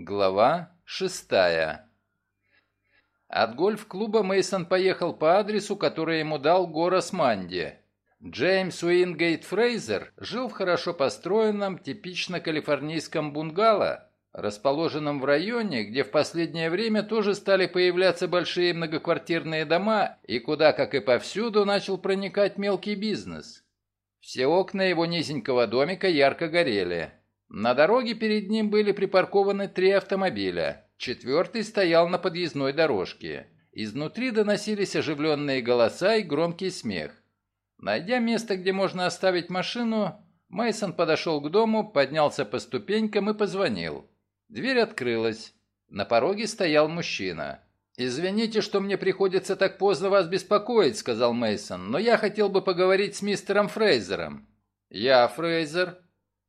Глава шестая. От гольф-клуба Мейсон поехал по адресу, который ему дал Горас Манди. Джеймс Уингейт Фрейзер жил в хорошо построенном, типично калифорнийском бунгало, расположенном в районе, где в последнее время тоже стали появляться большие многоквартирные дома и куда, как и повсюду, начал проникать мелкий бизнес. Все окна его низенького домика ярко горели. На дороге перед ним были припаркованы три автомобиля. Четвертый стоял на подъездной дорожке. Изнутри доносились оживленные голоса и громкий смех. Найдя место, где можно оставить машину, Мейсон подошел к дому, поднялся по ступенькам и позвонил. Дверь открылась. На пороге стоял мужчина. «Извините, что мне приходится так поздно вас беспокоить», — сказал Мейсон, «но я хотел бы поговорить с мистером Фрейзером». «Я Фрейзер»,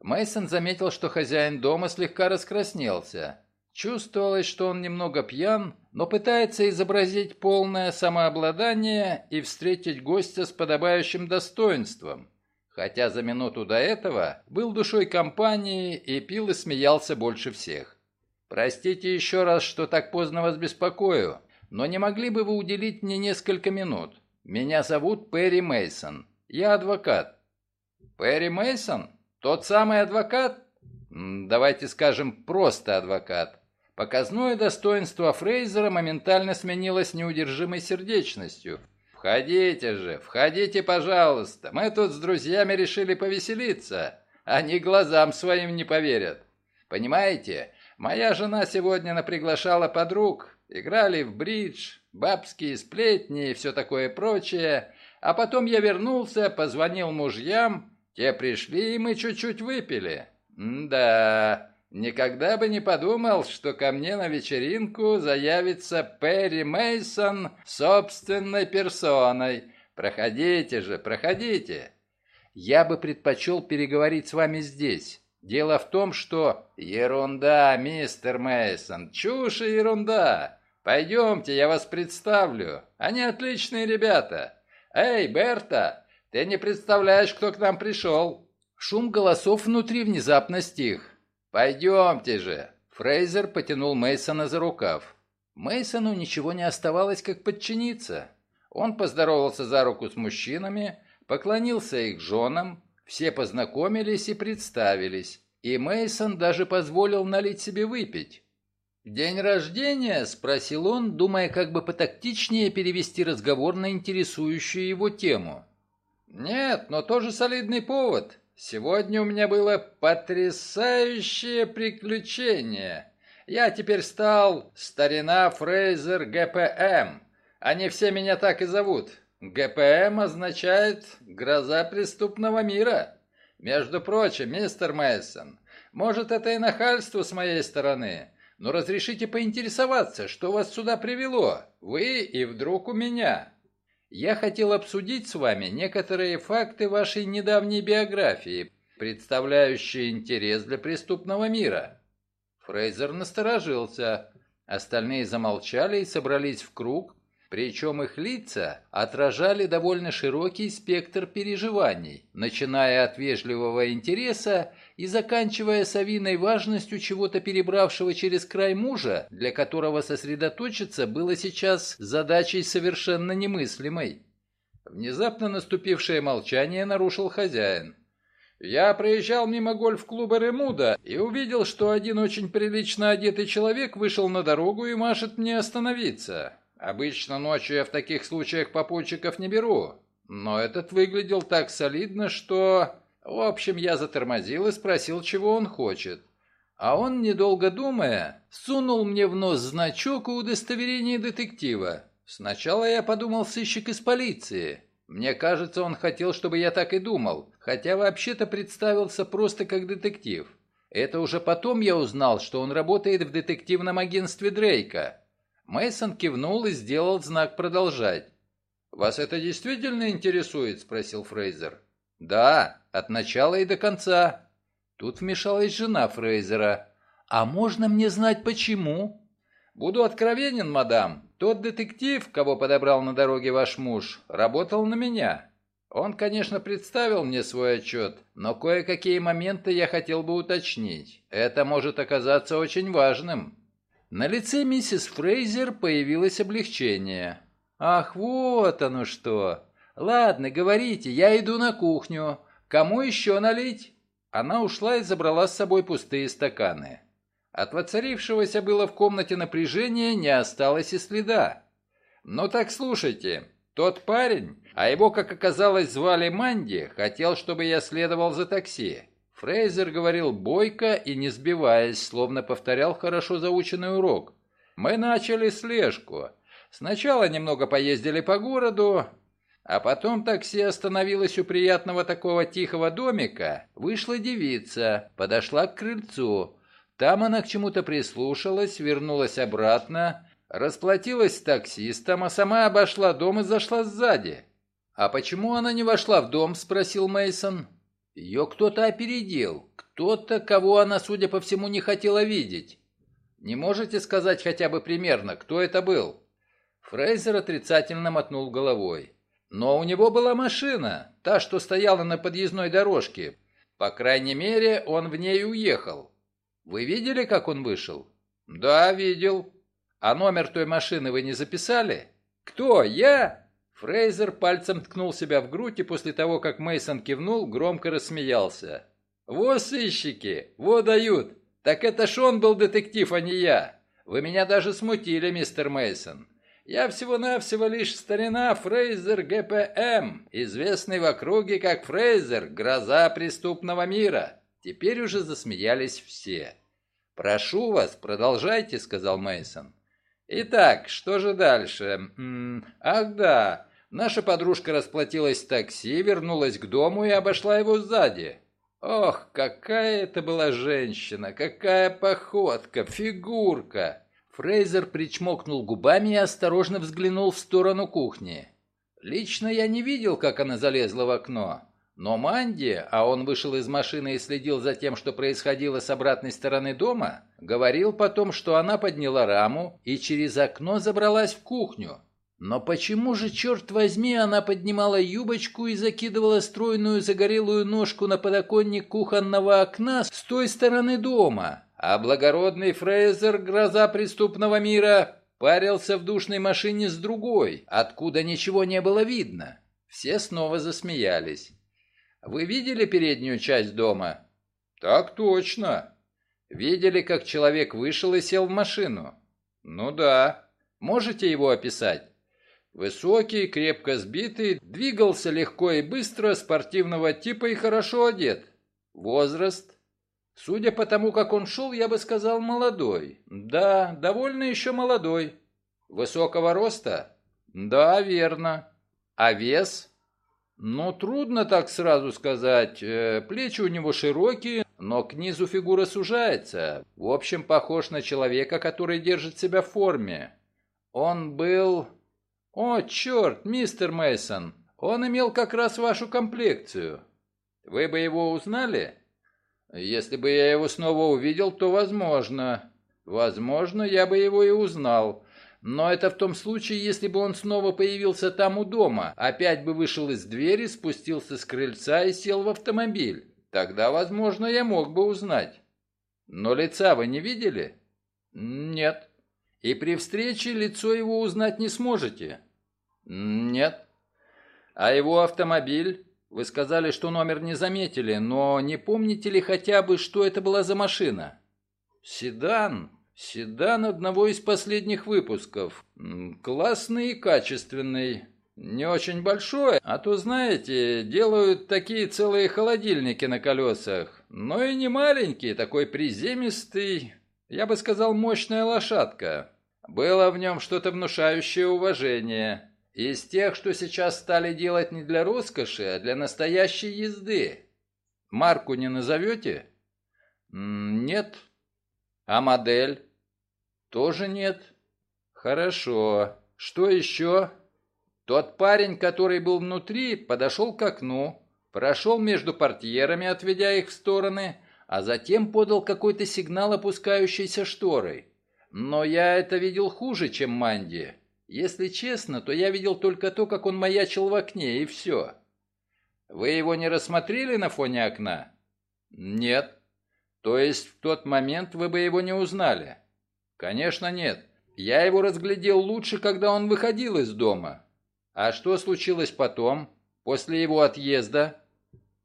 Мейсон заметил, что хозяин дома слегка раскраснелся. Чувствовалось, что он немного пьян, но пытается изобразить полное самообладание и встретить гостя с подобающим достоинством. Хотя за минуту до этого был душой компании и пил и смеялся больше всех. «Простите еще раз, что так поздно вас беспокою, но не могли бы вы уделить мне несколько минут? Меня зовут Перри Мейсон. Я адвокат». «Перри Мейсон? Тот самый адвокат? Давайте скажем, просто адвокат. Показное достоинство Фрейзера моментально сменилось неудержимой сердечностью. «Входите же, входите, пожалуйста. Мы тут с друзьями решили повеселиться. Они глазам своим не поверят. Понимаете, моя жена сегодня наприглашала подруг. Играли в бридж, бабские сплетни и все такое прочее. А потом я вернулся, позвонил мужьям, те пришли, и мы чуть-чуть выпили. да, никогда бы не подумал, что ко мне на вечеринку заявится Перри Мейсон собственной персоной. Проходите же, проходите. Я бы предпочел переговорить с вами здесь. Дело в том, что... Ерунда, мистер Мейсон, чушь и ерунда. Пойдемте, я вас представлю. Они отличные ребята. Эй, Берта, ты не представляешь, кто к нам пришел!» Шум голосов внутри внезапно стих. «Пойдемте же!» Фрейзер потянул Мейсона за рукав. Мейсону ничего не оставалось, как подчиниться. Он поздоровался за руку с мужчинами, поклонился их женам, все познакомились и представились, и Мейсон даже позволил налить себе выпить. «День рождения?» – спросил он, думая, как бы потактичнее перевести разговор на интересующую его тему. «Нет, но тоже солидный повод. Сегодня у меня было потрясающее приключение. Я теперь стал старина Фрейзер ГПМ. Они все меня так и зовут. ГПМ означает «гроза преступного мира». Между прочим, мистер Мэйсон, может, это и нахальство с моей стороны, но разрешите поинтересоваться, что вас сюда привело? Вы и вдруг у меня. Я хотел обсудить с вами некоторые факты вашей недавней биографии, представляющие интерес для преступного мира». Фрейзер насторожился. Остальные замолчали и собрались в круг, причем их лица отражали довольно широкий спектр переживаний, начиная от вежливого интереса и заканчивая совиной важностью чего-то перебравшего через край мужа, для которого сосредоточиться было сейчас задачей совершенно немыслимой. Внезапно наступившее молчание нарушил хозяин. Я проезжал мимо гольф-клуба Ремуда и увидел, что один очень прилично одетый человек вышел на дорогу и машет мне остановиться. Обычно ночью я в таких случаях попутчиков не беру, но этот выглядел так солидно, что... В общем, я затормозил и спросил, чего он хочет. А он, недолго думая, сунул мне в нос значок и удостоверение детектива. Сначала я подумал сыщик из полиции. Мне кажется, он хотел, чтобы я так и думал, хотя вообще-то представился просто как детектив. Это уже потом я узнал, что он работает в детективном агентстве Дрейка. Мейсон кивнул и сделал знак продолжать. «Вас это действительно интересует?» – спросил Фрейзер. «Да, от начала и до конца». Тут вмешалась жена Фрейзера. «А можно мне знать, почему?» «Буду откровенен, мадам. Тот детектив, кого подобрал на дороге ваш муж, работал на меня. Он, конечно, представил мне свой отчет, но кое-какие моменты я хотел бы уточнить. Это может оказаться очень важным. На лице миссис Фрейзер появилось облегчение. «Ах, вот оно что! Ладно, говорите, я иду на кухню. Кому еще налить?» Она ушла и забрала с собой пустые стаканы. От воцарившегося было в комнате напряжения не осталось и следа. «Ну так слушайте, тот парень, а его, как оказалось, звали Манди, хотел, чтобы я следовал за такси. Фрейзер говорил бойко и не сбиваясь, словно повторял хорошо заученный урок. Мы начали слежку. Сначала немного поездили по городу, а потом такси остановилось у приятного такого тихого домика. Вышла девица, подошла к крыльцу. Там она к чему-то прислушалась, вернулась обратно, расплатилась с таксистом, а сама обошла дом и зашла сзади. «А почему она не вошла в дом?» – спросил Мейсон. Ее кто-то опередил, кто-то, кого она, судя по всему, не хотела видеть. Не можете сказать хотя бы примерно, кто это был?» Фрейзер отрицательно мотнул головой. Но у него была машина, та, что стояла на подъездной дорожке. По крайней мере, он в ней уехал. Вы видели, как он вышел? Да, видел. А номер той машины вы не записали? Кто? Я? Фрейзер пальцем ткнул себя в грудь и после того, как Мейсон кивнул, громко рассмеялся. «Во, сыщики! Во дают! Так это ж он был детектив, а не я! Вы меня даже смутили, мистер Мейсон. Я всего-навсего лишь старина Фрейзер ГПМ, известный в округе как Фрейзер, гроза преступного мира. Теперь уже засмеялись все. «Прошу вас, продолжайте», — сказал Мейсон. «Итак, что же дальше? М -м, ах да, наша подружка расплатилась в такси, вернулась к дому и обошла его сзади. Ох, какая это была женщина, какая походка, фигурка!» Фрейзер причмокнул губами и осторожно взглянул в сторону кухни. Лично я не видел, как она залезла в окно. Но Манди, а он вышел из машины и следил за тем, что происходило с обратной стороны дома, говорил потом, что она подняла раму и через окно забралась в кухню. Но почему же, черт возьми, она поднимала юбочку и закидывала стройную загорелую ножку на подоконник кухонного окна с той стороны дома? А благородный Фрейзер, гроза преступного мира, парился в душной машине с другой, откуда ничего не было видно. Все снова засмеялись. «Вы видели переднюю часть дома?» «Так точно». «Видели, как человек вышел и сел в машину?» «Ну да». «Можете его описать?» Высокий, крепко сбитый, двигался легко и быстро, спортивного типа и хорошо одет. Возраст Судя по тому, как он шел, я бы сказал молодой. Да, довольно еще молодой. Высокого роста? Да, верно. А вес? Ну, трудно так сразу сказать. Э, плечи у него широкие, но к низу фигура сужается. В общем, похож на человека, который держит себя в форме. Он был... О, черт, мистер Мейсон, он имел как раз вашу комплекцию. Вы бы его узнали? Если бы я его снова увидел, то возможно. Возможно, я бы его и узнал. Но это в том случае, если бы он снова появился там у дома, опять бы вышел из двери, спустился с крыльца и сел в автомобиль. Тогда, возможно, я мог бы узнать. Но лица вы не видели? Нет. И при встрече лицо его узнать не сможете? Нет. А его автомобиль? Вы сказали, что номер не заметили, но не помните ли хотя бы, что это была за машина? Седан. Седан одного из последних выпусков. Классный и качественный. Не очень большой, а то, знаете, делают такие целые холодильники на колесах. Но и не маленький, такой приземистый. Я бы сказал, мощная лошадка. Было в нем что-то внушающее уважение. Из тех, что сейчас стали делать не для роскоши, а для настоящей езды. Марку не назовете? Нет. А модель? Тоже нет. Хорошо. Что еще? Тот парень, который был внутри, подошел к окну, прошел между портьерами, отведя их в стороны, а затем подал какой-то сигнал опускающейся шторой. Но я это видел хуже, чем Манди. Если честно, то я видел только то, как он маячил в окне, и все. Вы его не рассмотрели на фоне окна? Нет. То есть в тот момент вы бы его не узнали? Конечно, нет. Я его разглядел лучше, когда он выходил из дома. А что случилось потом, после его отъезда?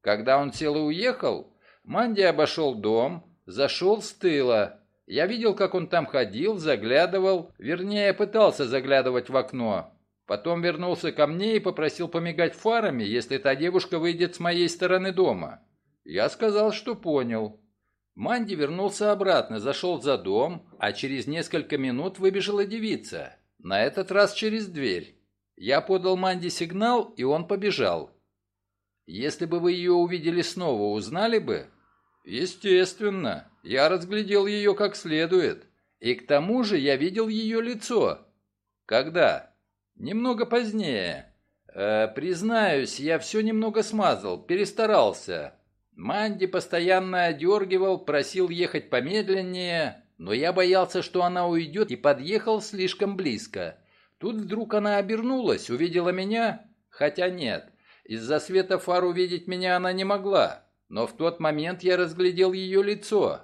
Когда он сел и уехал, Манди обошел дом, зашел с тыла. Я видел, как он там ходил, заглядывал, вернее, пытался заглядывать в окно. Потом вернулся ко мне и попросил помигать фарами, если та девушка выйдет с моей стороны дома. Я сказал, что понял. Манди вернулся обратно, зашел за дом, а через несколько минут выбежала девица. На этот раз через дверь. Я подал Манди сигнал, и он побежал. Если бы вы ее увидели снова, узнали бы? Естественно. Я разглядел ее как следует. И к тому же я видел ее лицо. Когда? Немного позднее. Э, признаюсь, я все немного смазал, перестарался. Манди постоянно одергивал, просил ехать помедленнее, но я боялся, что она уйдет, и подъехал слишком близко. Тут вдруг она обернулась, увидела меня, хотя нет, из-за света фар увидеть меня она не могла, но в тот момент я разглядел ее лицо.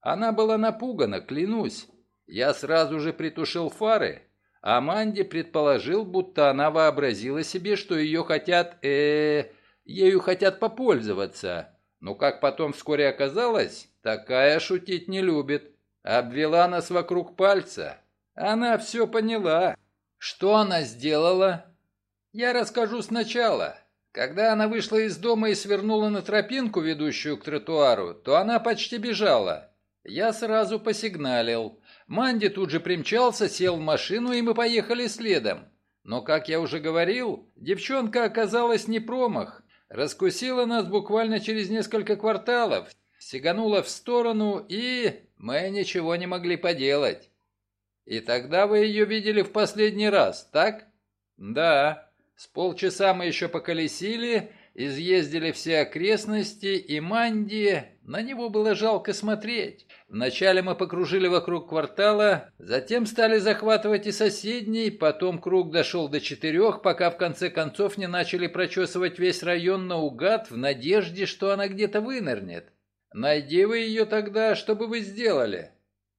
Она была напугана, клянусь. Я сразу же притушил фары, а Манди предположил, будто она вообразила себе, что ее хотят, э, ею хотят попользоваться. Но как потом вскоре оказалось, такая шутить не любит. Обвела нас вокруг пальца. Она все поняла. Что она сделала? Я расскажу сначала. Когда она вышла из дома и свернула на тропинку, ведущую к тротуару, то она почти бежала. Я сразу посигналил. Манди тут же примчался, сел в машину, и мы поехали следом. Но, как я уже говорил, девчонка оказалась не промах. Раскусила нас буквально через несколько кварталов, сиганула в сторону, и мы ничего не могли поделать. И тогда вы ее видели в последний раз, так? Да. С полчаса мы еще поколесили, изъездили все окрестности, и Манди, на него было жалко смотреть. Вначале мы покружили вокруг квартала, затем стали захватывать и соседний, потом круг дошел до четырех, пока в конце концов не начали прочесывать весь район наугад в надежде, что она где-то вынырнет. Найди вы ее тогда, что бы вы сделали?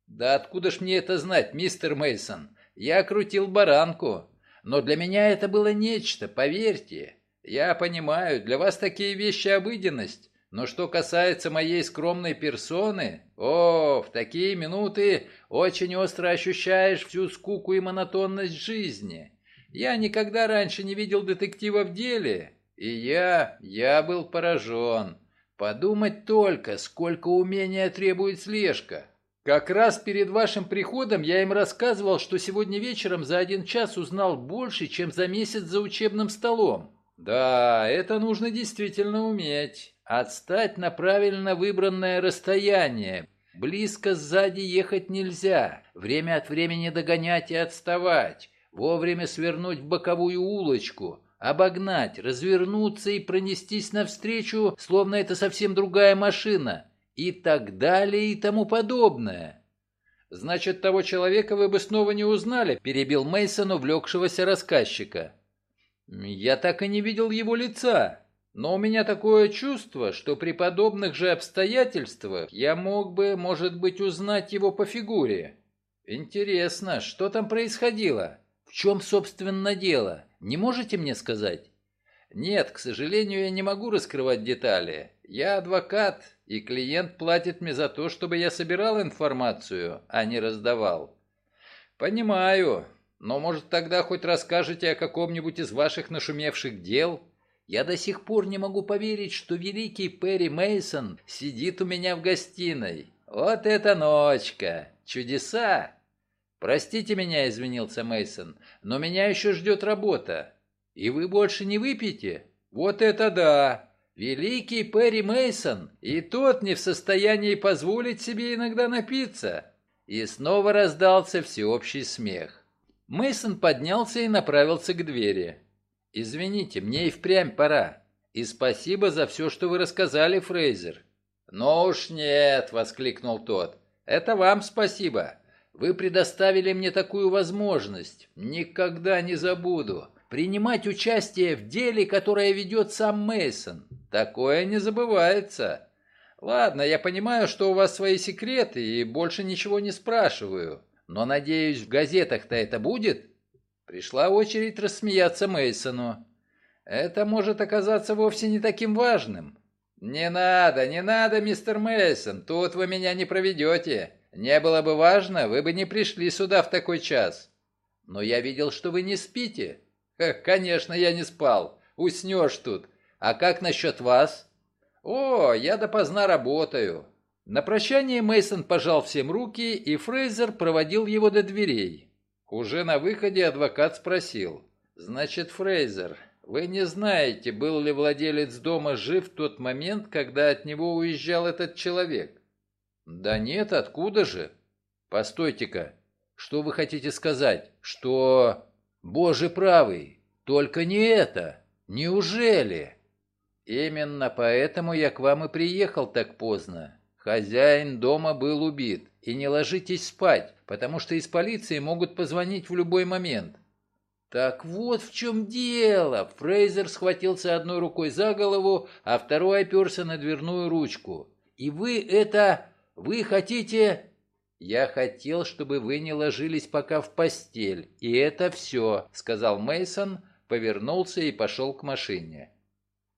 Да откуда ж мне это знать, мистер Мейсон? Я крутил баранку. Но для меня это было нечто, поверьте. Я понимаю, для вас такие вещи обыденность. Но что касается моей скромной персоны, о, в такие минуты очень остро ощущаешь всю скуку и монотонность жизни. Я никогда раньше не видел детектива в деле, и я, я был поражен. Подумать только, сколько умения требует слежка. Как раз перед вашим приходом я им рассказывал, что сегодня вечером за один час узнал больше, чем за месяц за учебным столом. Да, это нужно действительно уметь. Отстать на правильно выбранное расстояние. Близко сзади ехать нельзя. Время от времени догонять и отставать. Вовремя свернуть в боковую улочку. Обогнать, развернуться и пронестись навстречу, словно это совсем другая машина. И так далее и тому подобное. Значит, того человека вы бы снова не узнали, перебил Мейсон увлекшегося рассказчика. Я так и не видел его лица. Но у меня такое чувство, что при подобных же обстоятельствах я мог бы, может быть, узнать его по фигуре. Интересно, что там происходило? В чем, собственно, дело? Не можете мне сказать? Нет, к сожалению, я не могу раскрывать детали. Я адвокат, и клиент платит мне за то, чтобы я собирал информацию, а не раздавал. Понимаю, но может тогда хоть расскажете о каком-нибудь из ваших нашумевших дел? Я до сих пор не могу поверить, что великий Перри Мейсон сидит у меня в гостиной. Вот это ночка! Чудеса! Простите меня, извинился Мейсон, но меня еще ждет работа. И вы больше не выпьете? Вот это да! Великий Перри Мейсон, и тот не в состоянии позволить себе иногда напиться. И снова раздался всеобщий смех. Мейсон поднялся и направился к двери. «Извините, мне и впрямь пора. И спасибо за все, что вы рассказали, Фрейзер». «Ну уж нет», — воскликнул тот. «Это вам спасибо. Вы предоставили мне такую возможность. Никогда не забуду. принимать участие в деле, которое ведет сам Мейсон. Такое не забывается. Ладно, я понимаю, что у вас свои секреты, и больше ничего не спрашиваю. Но, надеюсь, в газетах-то это будет? Пришла очередь рассмеяться Мейсону. Это может оказаться вовсе не таким важным. Не надо, не надо, мистер Мейсон, тут вы меня не проведете. Не было бы важно, вы бы не пришли сюда в такой час. Но я видел, что вы не спите. Конечно, я не спал. Уснешь тут. А как насчет вас? «О, я допоздна работаю». На прощание Мейсон пожал всем руки, и Фрейзер проводил его до дверей. Уже на выходе адвокат спросил. «Значит, Фрейзер, вы не знаете, был ли владелец дома жив в тот момент, когда от него уезжал этот человек?» «Да нет, откуда же?» «Постойте-ка, что вы хотите сказать? Что...» «Боже правый, только не это! Неужели?» «Именно поэтому я к вам и приехал так поздно. Хозяин дома был убит. И не ложитесь спать, потому что из полиции могут позвонить в любой момент». «Так вот в чем дело!» Фрейзер схватился одной рукой за голову, а второй оперся на дверную ручку. «И вы это... Вы хотите...» «Я хотел, чтобы вы не ложились пока в постель, и это все», — сказал Мейсон, повернулся и пошел к машине.